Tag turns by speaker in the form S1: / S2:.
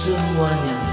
S1: Semuanya